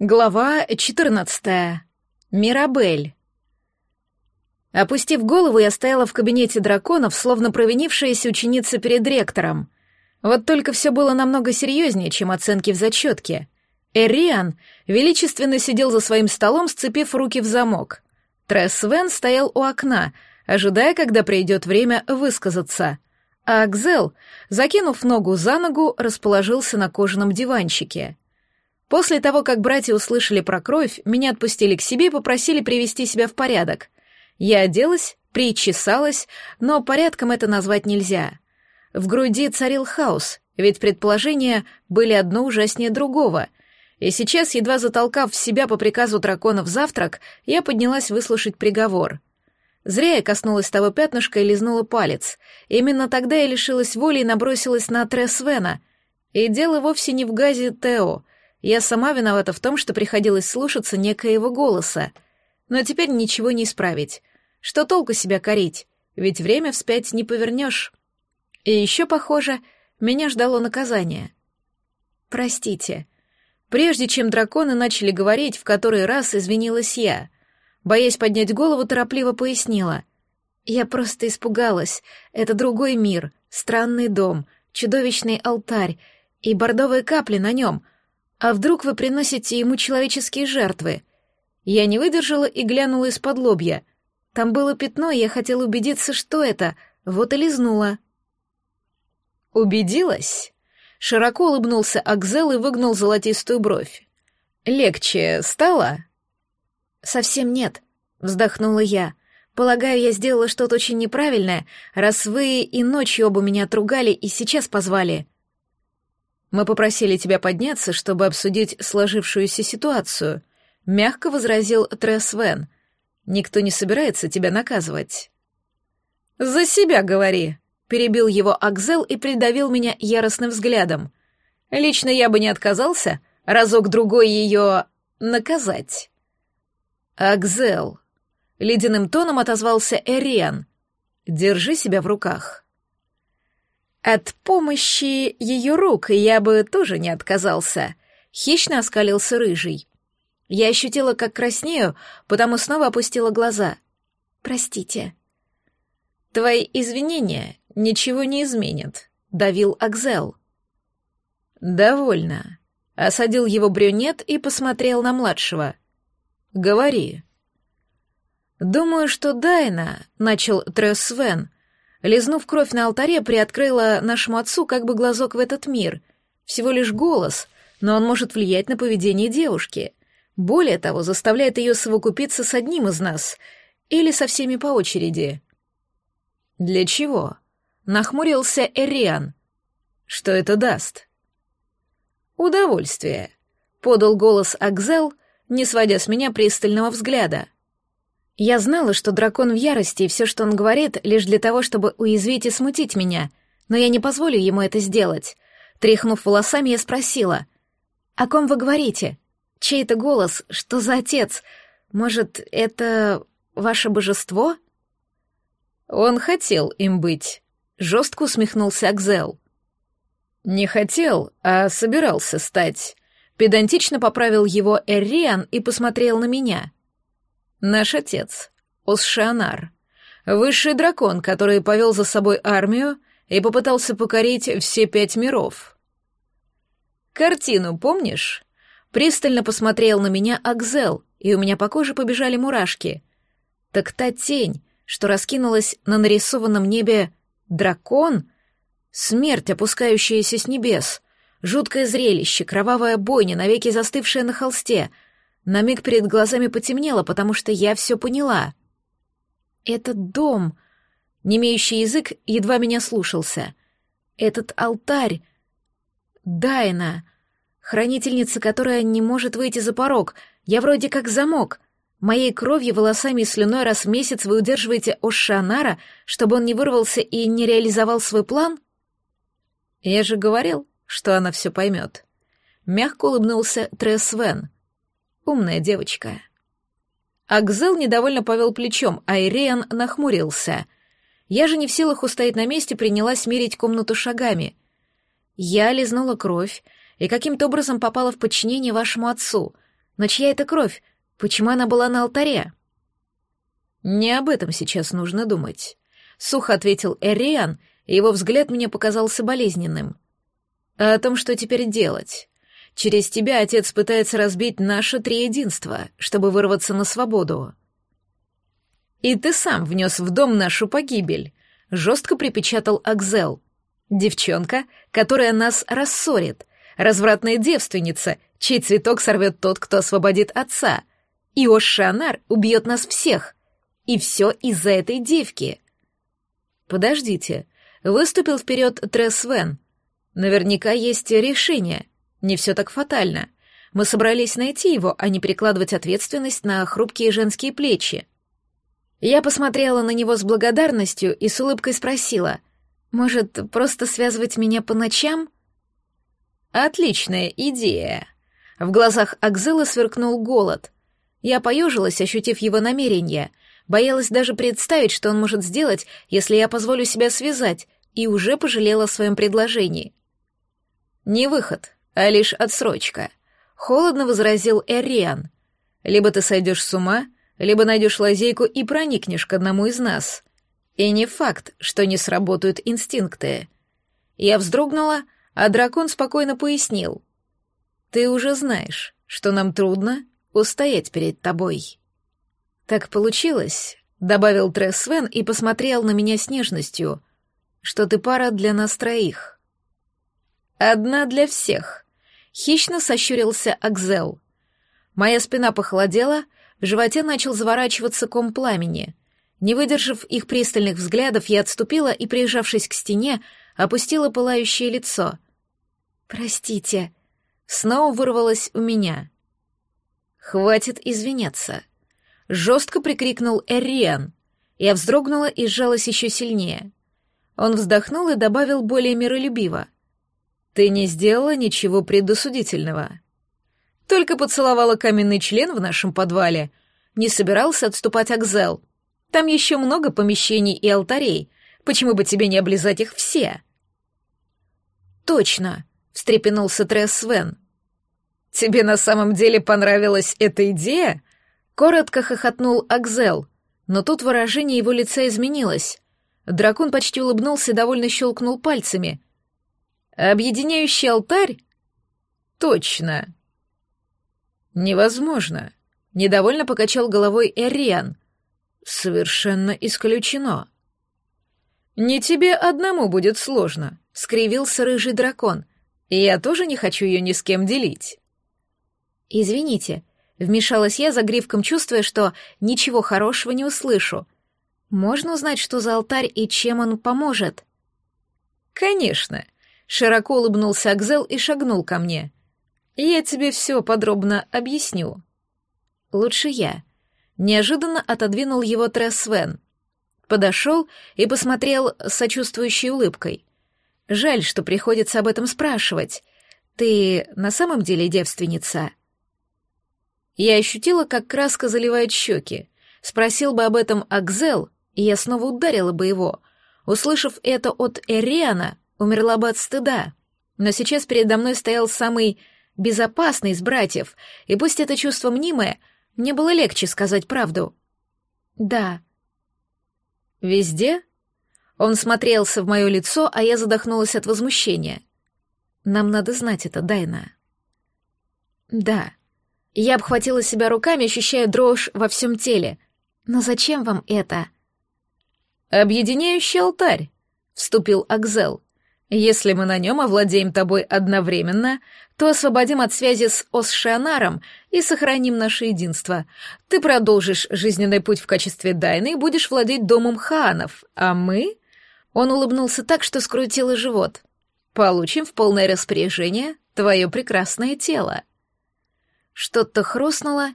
Глава 14. Мирабель. Опустив голову, я стояла в кабинете драконов, словно провинившаяся ученица перед ректором. Вот только все было намного серьезнее, чем оценки в зачетке. Эриан величественно сидел за своим столом, сцепив руки в замок. Тресс Вен стоял у окна, ожидая, когда придет время высказаться. А Акзел, закинув ногу за ногу, расположился на кожаном диванчике — После того, как братья услышали про кровь, меня отпустили к себе и попросили привести себя в порядок. Я оделась, причесалась, но порядком это назвать нельзя. В груди царил хаос, ведь предположения были одно ужаснее другого. И сейчас, едва затолкав в себя по приказу дракона в завтрак, я поднялась выслушать приговор. Зря я коснулась того пятнышка и лизнула палец. Именно тогда я лишилась воли и набросилась на Тресвена. И дело вовсе не в газе Тео — я сама виновата в том, что приходилось слушаться некоего голоса. Но теперь ничего не исправить. Что толку себя корить? Ведь время вспять не повернешь. И еще, похоже, меня ждало наказание. Простите. Прежде чем драконы начали говорить, в который раз извинилась я. Боясь поднять голову, торопливо пояснила. Я просто испугалась. Это другой мир, странный дом, чудовищный алтарь и бордовые капли на нем — а вдруг вы приносите ему человеческие жертвы? Я не выдержала и глянула из-под лобья. Там было пятно, и я хотела убедиться, что это. Вот и лизнула. Убедилась? Широко улыбнулся Акзел и выгнал золотистую бровь. Легче стало? Совсем нет, вздохнула я. Полагаю, я сделала что-то очень неправильное, раз вы и ночью оба меня отругали и сейчас позвали. Мы попросили тебя подняться, чтобы обсудить сложившуюся ситуацию, мягко возразил Тресс Вен. Никто не собирается тебя наказывать. За себя говори, перебил его Акзел и придавил меня яростным взглядом. Лично я бы не отказался разок-другой ее наказать. Акзел. Ледяным тоном отозвался Эриан. Держи себя в руках. От помощи ее рук я бы тоже не отказался. Хищно оскалился рыжий. Я ощутила, как краснею, потому снова опустила глаза. Простите. Твои извинения ничего не изменят, давил Акзел. Довольно. Осадил его брюнет и посмотрел на младшего. Говори. Думаю, что Дайна, начал Тресвен, Лизнув кровь на алтаре, приоткрыла нашему отцу как бы глазок в этот мир. Всего лишь голос, но он может влиять на поведение девушки. Более того, заставляет ее совокупиться с одним из нас или со всеми по очереди. Для чего? Нахмурился Эриан. Что это даст? Удовольствие, подал голос Акзел, не сводя с меня пристального взгляда. Я знала, что дракон в ярости, и все, что он говорит, лишь для того, чтобы уязвить и смутить меня, но я не позволю ему это сделать. Тряхнув волосами, я спросила, «О ком вы говорите? Чей это голос? Что за отец? Может, это ваше божество?» «Он хотел им быть», — жестко усмехнулся Акзел. «Не хотел, а собирался стать». Педантично поправил его Эрриан и посмотрел на меня — Наш отец, Осшанар, высший дракон, который повел за собой армию и попытался покорить все пять миров. Картину помнишь? Пристально посмотрел на меня Акзел, и у меня по коже побежали мурашки. Так та тень, что раскинулась на нарисованном небе дракон, смерть, опускающаяся с небес, жуткое зрелище, кровавая бойня, навеки застывшая на холсте — на миг перед глазами потемнело, потому что я все поняла. Этот дом, немеющий язык, едва меня слушался. Этот алтарь. Дайна, хранительница, которая не может выйти за порог. Я вроде как замок. Моей кровью, волосами и слюной раз в месяц вы удерживаете Ошшанара, чтобы он не вырвался и не реализовал свой план? Я же говорил, что она все поймет. Мягко улыбнулся Тресвен. Умная девочка. Акзел недовольно повел плечом, а Ириан нахмурился. Я же не в силах устоять на месте, принялась мерить комнату шагами. Я лизнула кровь и каким-то образом попала в подчинение вашему отцу. Но чья это кровь? Почему она была на алтаре? Не об этом сейчас нужно думать. Сухо ответил Эриан, и его взгляд мне показался болезненным. А о том, что теперь делать. Через тебя отец пытается разбить наше триединство, чтобы вырваться на свободу. И ты сам внес в дом нашу погибель, жестко припечатал Акзел. Девчонка, которая нас рассорит, развратная девственница, чей цветок сорвет тот, кто освободит отца. И Ошанар убьет нас всех. И все из-за этой девки. Подождите. Выступил вперед Тресвен. Наверняка есть решение. Не все так фатально. Мы собрались найти его, а не перекладывать ответственность на хрупкие женские плечи. Я посмотрела на него с благодарностью и с улыбкой спросила, «Может, просто связывать меня по ночам?» «Отличная идея!» В глазах Акзела сверкнул голод. Я поежилась, ощутив его намерение, боялась даже представить, что он может сделать, если я позволю себя связать, и уже пожалела о своем предложении. «Не выход, а лишь отсрочка», — холодно возразил Эриан. «Либо ты сойдешь с ума, либо найдешь лазейку и проникнешь к одному из нас. И не факт, что не сработают инстинкты». Я вздрогнула, а дракон спокойно пояснил. «Ты уже знаешь, что нам трудно устоять перед тобой». «Так получилось», — добавил Тресс Свен и посмотрел на меня с нежностью, «что ты пара для нас троих». «Одна для всех», — хищно сощурился Акзел. Моя спина похолодела, в животе начал заворачиваться ком пламени. Не выдержав их пристальных взглядов, я отступила и, прижавшись к стене, опустила пылающее лицо — «Простите», — снова вырвалось у меня. «Хватит извиняться», — жестко прикрикнул Эриан. Я вздрогнула и сжалась еще сильнее. Он вздохнул и добавил более миролюбиво. «Ты не сделала ничего предосудительного. Только поцеловала каменный член в нашем подвале. Не собирался отступать Акзел. Там еще много помещений и алтарей. Почему бы тебе не облизать их все?» «Точно», встрепенулся Тресс Свен. «Тебе на самом деле понравилась эта идея?» Коротко хохотнул Акзел, но тут выражение его лица изменилось. Дракон почти улыбнулся и довольно щелкнул пальцами. «Объединяющий алтарь?» «Точно!» «Невозможно!» — недовольно покачал головой Эриан. «Совершенно исключено!» «Не тебе одному будет сложно», — скривился рыжий дракон — я тоже не хочу ее ни с кем делить. Извините, вмешалась я за гривком, чувствуя, что ничего хорошего не услышу. Можно узнать, что за алтарь и чем он поможет? Конечно. Широко улыбнулся Акзел и шагнул ко мне. Я тебе все подробно объясню. Лучше я. Неожиданно отодвинул его Тресвен. Подошел и посмотрел с сочувствующей улыбкой. Жаль, что приходится об этом спрашивать. Ты на самом деле девственница?» Я ощутила, как краска заливает щеки. Спросил бы об этом Акзел, и я снова ударила бы его. Услышав это от Эриана, умерла бы от стыда. Но сейчас передо мной стоял самый безопасный из братьев, и пусть это чувство мнимое, мне было легче сказать правду. «Да». «Везде?» Он смотрелся в мое лицо, а я задохнулась от возмущения. Нам надо знать это, Дайна. Да. Я обхватила себя руками, ощущая дрожь во всем теле. Но зачем вам это? Объединяющий алтарь, вступил Акзел. Если мы на нем овладеем тобой одновременно, то освободим от связи с Осшанаром и сохраним наше единство. Ты продолжишь жизненный путь в качестве Дайны и будешь владеть домом Хаанов, а мы он улыбнулся так, что скрутило живот. «Получим в полное распоряжение твое прекрасное тело». Что-то хрустнуло,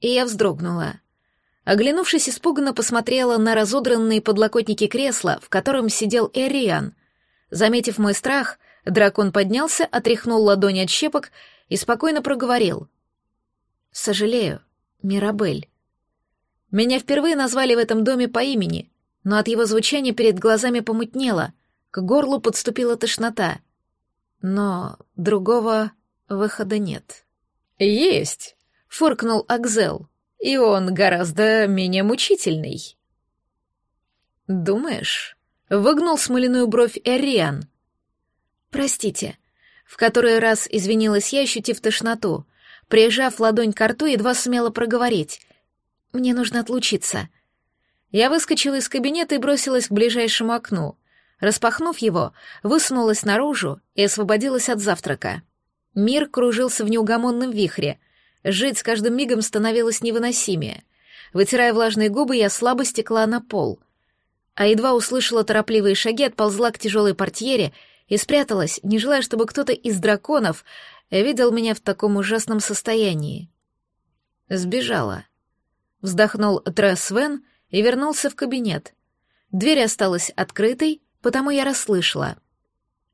и я вздрогнула. Оглянувшись, испуганно посмотрела на разодранные подлокотники кресла, в котором сидел Эриан. Заметив мой страх, дракон поднялся, отряхнул ладони от щепок и спокойно проговорил. «Сожалею, Мирабель. Меня впервые назвали в этом доме по имени, но от его звучания перед глазами помутнело, к горлу подступила тошнота. Но другого выхода нет. «Есть!» — фыркнул Акзел. «И он гораздо менее мучительный». «Думаешь?» — выгнул смоляную бровь Эриан. «Простите». В который раз извинилась я, ощутив тошноту. Прижав ладонь к рту, едва сумела проговорить. «Мне нужно отлучиться». Я выскочила из кабинета и бросилась к ближайшему окну. Распахнув его, высунулась наружу и освободилась от завтрака. Мир кружился в неугомонном вихре. Жить с каждым мигом становилось невыносимее. Вытирая влажные губы, я слабо стекла на пол. А едва услышала торопливые шаги, отползла к тяжелой портьере и спряталась, не желая, чтобы кто-то из драконов видел меня в таком ужасном состоянии. Сбежала. Вздохнул Тресвен и вернулся в кабинет. Дверь осталась открытой, потому я расслышала.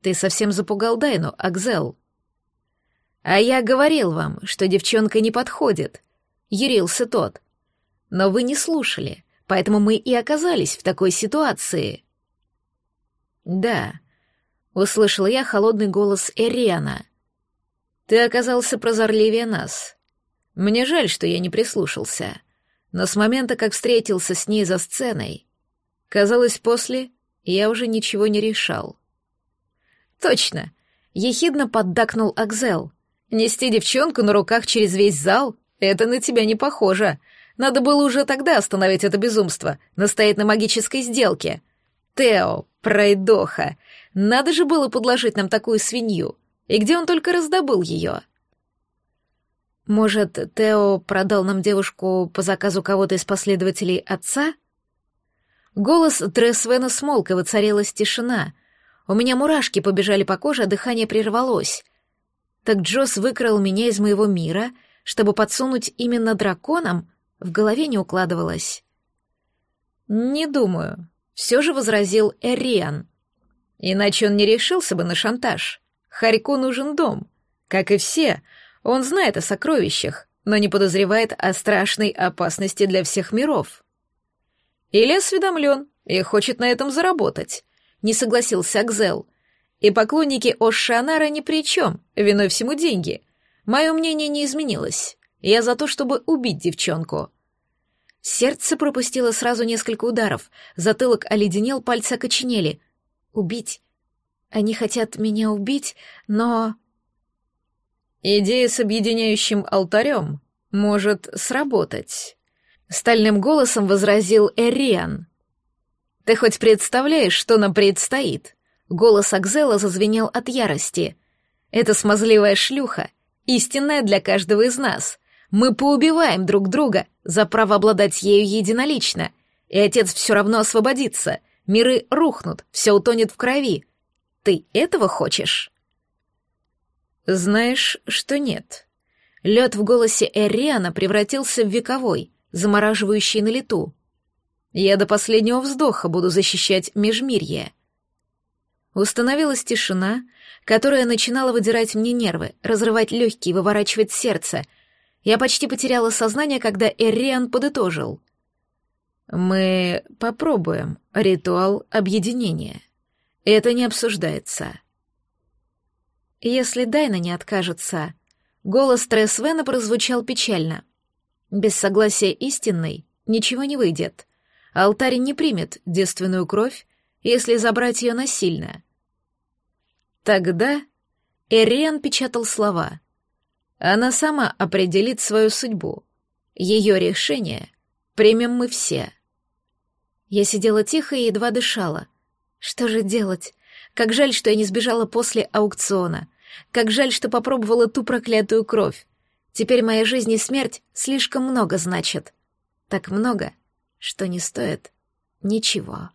«Ты совсем запугал Дайну, Акзел». «А я говорил вам, что девчонка не подходит», — ярился тот. «Но вы не слушали, поэтому мы и оказались в такой ситуации». «Да», — услышала я холодный голос Эриана. «Ты оказался прозорливее нас. Мне жаль, что я не прислушался, но с момента, как встретился с ней за сценой, казалось, после я уже ничего не решал». «Точно», — ехидно поддакнул Акзел. Нести девчонку на руках через весь зал — это на тебя не похоже. Надо было уже тогда остановить это безумство, настоять на магической сделке. Тео, пройдоха, надо же было подложить нам такую свинью. И где он только раздобыл ее? Может, Тео продал нам девушку по заказу кого-то из последователей отца? Голос Дресвена смолк, и воцарилась тишина. У меня мурашки побежали по коже, а дыхание прервалось. Так Джос выкрал меня из моего мира, чтобы подсунуть именно драконам, в голове не укладывалось. «Не думаю», — все же возразил Эриан. «Иначе он не решился бы на шантаж. Харьку нужен дом. Как и все, он знает о сокровищах, но не подозревает о страшной опасности для всех миров. Или осведомлен и хочет на этом заработать», — не согласился Акзел. И поклонники Ошшанара ни при чем, виной всему деньги. Мое мнение не изменилось. Я за то, чтобы убить девчонку. Сердце пропустило сразу несколько ударов, затылок оледенел, пальцы окоченели. Убить? Они хотят меня убить, но... Идея с объединяющим алтарем может сработать. Стальным голосом возразил Эриан. Ты хоть представляешь, что нам предстоит? Голос Акзела зазвенел от ярости. «Это смазливая шлюха, истинная для каждого из нас. Мы поубиваем друг друга за право обладать ею единолично, и отец все равно освободится, миры рухнут, все утонет в крови. Ты этого хочешь?» «Знаешь, что нет». Лед в голосе Эриана превратился в вековой, замораживающий на лету. «Я до последнего вздоха буду защищать Межмирье». Установилась тишина, которая начинала выдирать мне нервы, разрывать легкие, выворачивать сердце. Я почти потеряла сознание, когда Эриан подытожил. «Мы попробуем ритуал объединения. Это не обсуждается». «Если Дайна не откажется...» Голос Тресвена прозвучал печально. «Без согласия истинной ничего не выйдет. Алтарь не примет девственную кровь, если забрать ее насильно. Тогда Эриан печатал слова. Она сама определит свою судьбу. Ее решение примем мы все. Я сидела тихо и едва дышала. Что же делать? Как жаль, что я не сбежала после аукциона. Как жаль, что попробовала ту проклятую кровь. Теперь моя жизнь и смерть слишком много значат. Так много, что не стоит ничего.